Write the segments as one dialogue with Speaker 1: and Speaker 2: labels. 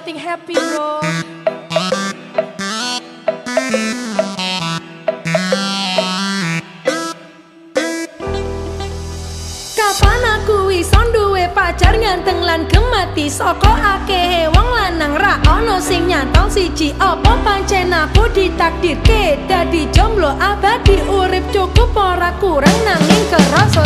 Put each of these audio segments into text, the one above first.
Speaker 1: something happy, bro. Kapan aku iso duwe pacar nganteng lan gemati soko ake wong lanang ra ono sing nyantol siji. Apa pancen aku ditakdirke dadi jomblo? Abadi urip cukup ora kurang nanging kerasa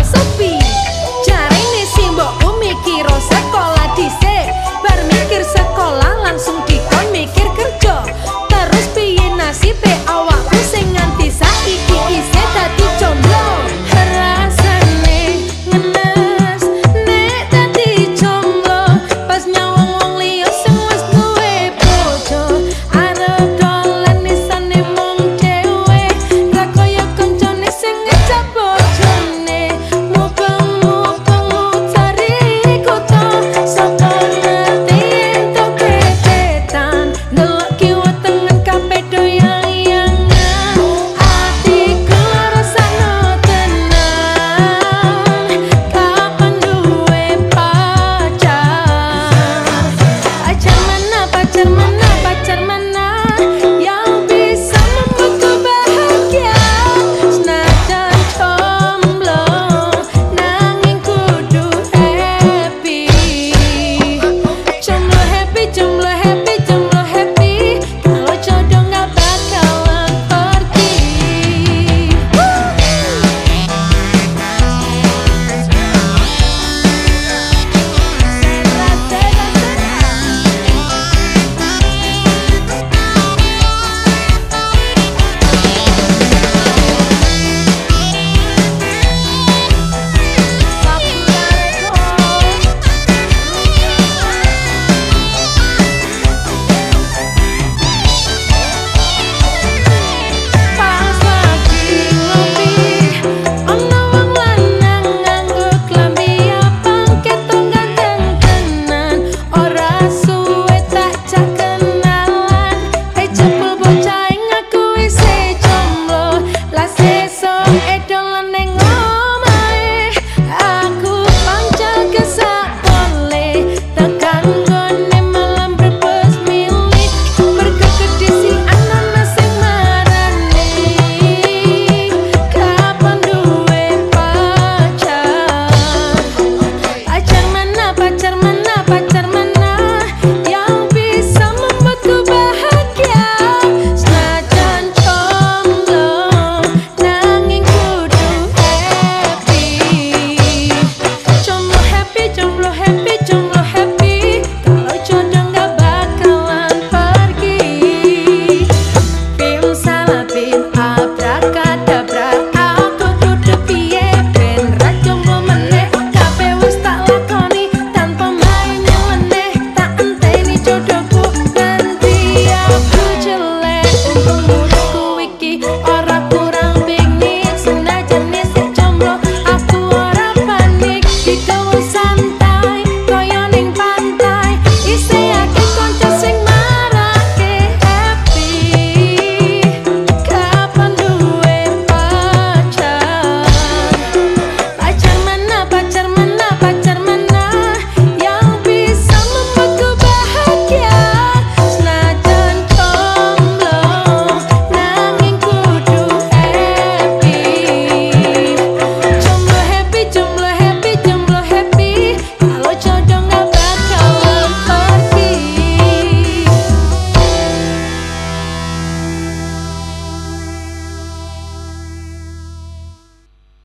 Speaker 1: dicho